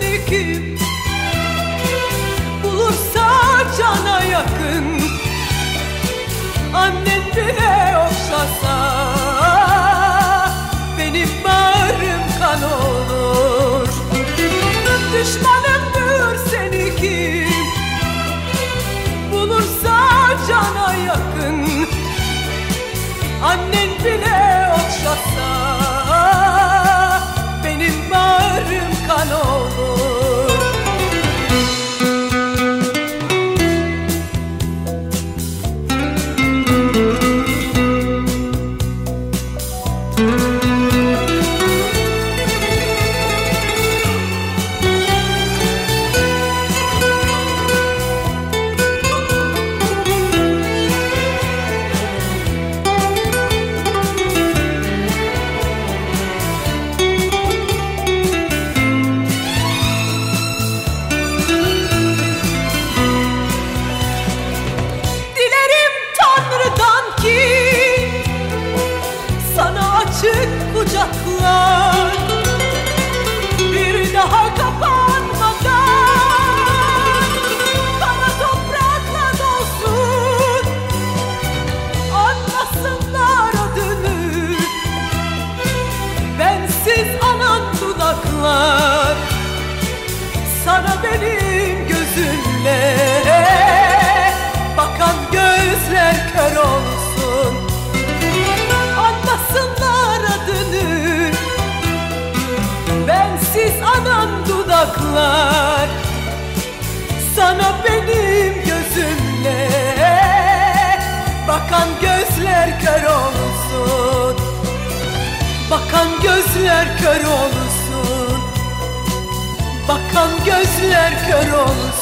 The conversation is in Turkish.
seni kim Bulursa cana yakın Daha kapanmadan Kara toprakla dolsun. Anlasınlar adını. Bensiz anan dudaklar. Sana benim gözümle dudaklar Sana benim gözümle Bakan gözler kör olsun. Bakan gözler kör olsun. Bakan gözler kör olsun